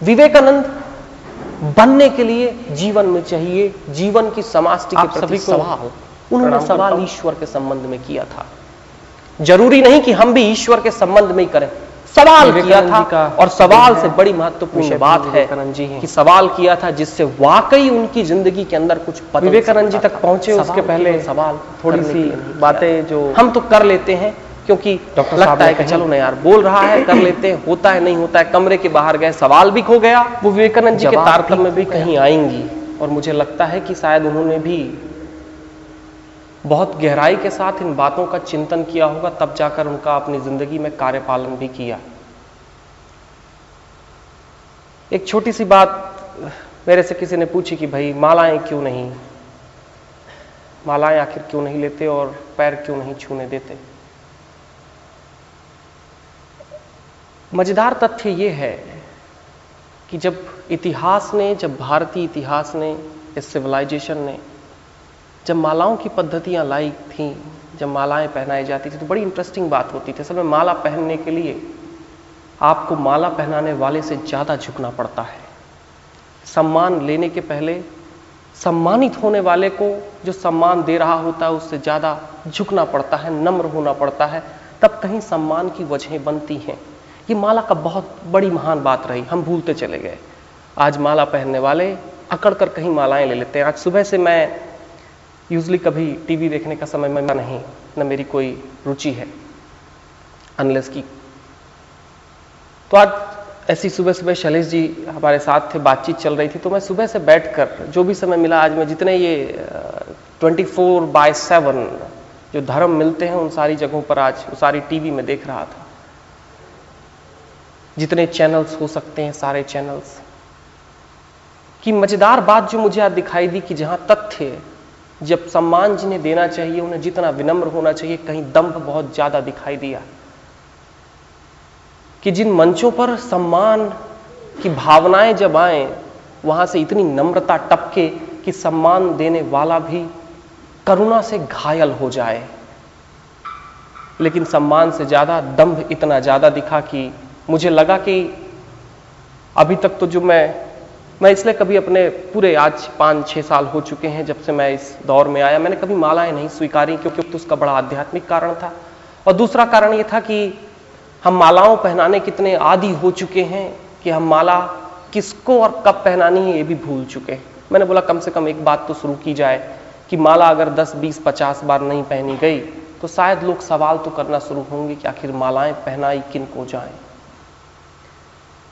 विवेकानंद बनने के लिए जीवन में चाहिए जीवन की समाप्ति के प्रति सभी सवाल उन्होंने सवाल ईश्वर के संबंध में किया था। ज़रूरी नहीं कि हम भी ईश्वर के संबंध में ही करें। सवाल किया था और सवाल से बड़ी महत्वपूर्ण बात है हैं। कि सवाल किया था जिससे वाकई उनकी ज़िंदगी के अंदर कुछ विवेकानंद जी तक पहुँचे उसके पहले सवाल थोड़ी सी। बातें जो हम तो कर लेते हैं। क्योंकि डॉक्टर लगता है कि चलो ना यार बोल रहा है कर लेते हैं होता है नहीं होता है कमरे के बाहर गए सवाल भी खो गया। वो विवेकानंद जी के जवाब तारतम्य में भी कहीं आएँगी। और मुझे लगता है कि शायद उन्होंने भी बहुत गहराई के साथ इन बातों का चिंतन किया होगा तब जाकर उनका अपनी ज़िंदगी में कार्यपालन भी किया। एक छोटी सी बात मेरे से किसी ने पूछी कि भाई मालाएँ क्यों नहीं? मालाएँ आखिर क्यों नहीं लेते और पैर क्यों नहीं छूने देते? मज़ेदार तथ्य ये है कि जब इतिहास ने, जब भारतीय इतिहास ने, इस सिविलाइजेशन ने, जब मालाओं की पद्धतियाँ लाई थी, जब मालाएँ पहनाई जाती थी तो बड़ी इंटरेस्टिंग बात होती थी। असल में माला पहनने के लिए आपको माला पहनाने वाले से ज़्यादा झुकना पड़ता है। सम्मान लेने के पहले, सम्मानित होने वाले को जो सम्मान दे रहा होता है, उससे ज़्यादा झुकना पड़ता है, नम्र होना पड़ता है। तब कहीं सम्मान की वजहें बनती हैं। ये माला का बहुत बड़ी महान बात रही, हम भूलते चले गए। आज माला पहनने वाले अकड़ कर कहीं मालाएँ ले लेते हैं। आज सुबह से मैं यूजली कभी टीवी देखने का समय में नहीं, न मेरी कोई रुचि है अनलेस की तो आज ऐसी सुबह सुबह शैलेश जी हमारे साथ थे, बातचीत चल रही थी तो मैं सुबह से बैठकर जो भी समय मिला, आज मैं जितने ये ट्वेंटी फोर बाय सेवन जो धर्म मिलते हैं उन सारी जगहों पर आज वो सारी टीवी में देख रहा था। जितने चैनल्स हो सकते हैं, सारे चैनल्स की मज़ेदार बात जो मुझे आज दिखाई दी कि जहाँ तथ्य जब सम्मान जिन्हें देना चाहिए, उन्हें जितना विनम्र होना चाहिए, कहीं दम्भ बहुत ज़्यादा दिखाई दिया। कि जिन मंचों पर सम्मान की भावनाएँ जब आए, वहाँ से इतनी नम्रता टपके कि सम्मान देने वाला भी करुणा से घायल हो जाए। लेकिन सम्मान से ज़्यादा दंभ इतना ज़्यादा दिखा कि मुझे लगा कि अभी तक तो जो मैं मैं इसलिए कभी अपने पूरे आज पाँच छः साल हो चुके हैं जब से मैं इस दौर में आया। मैंने कभी मालाएँ नहीं स्वीकारी क्योंकि तो उसका बड़ा आध्यात्मिक कारण था। और दूसरा कारण ये था कि हम मालाओं पहनाने कितने आदि हो चुके हैं कि हम माला किसको और कब पहनानी है ये भी भूल चुके हैं। मैंने बोला कम से कम एक बात तो शुरू की जाए कि माला अगर 10, 20, 50 बार नहीं पहनी गई तो शायद लोग सवाल तो करना शुरू होंगे कि आखिर मालाएँ पहनाई किन को जाएँ।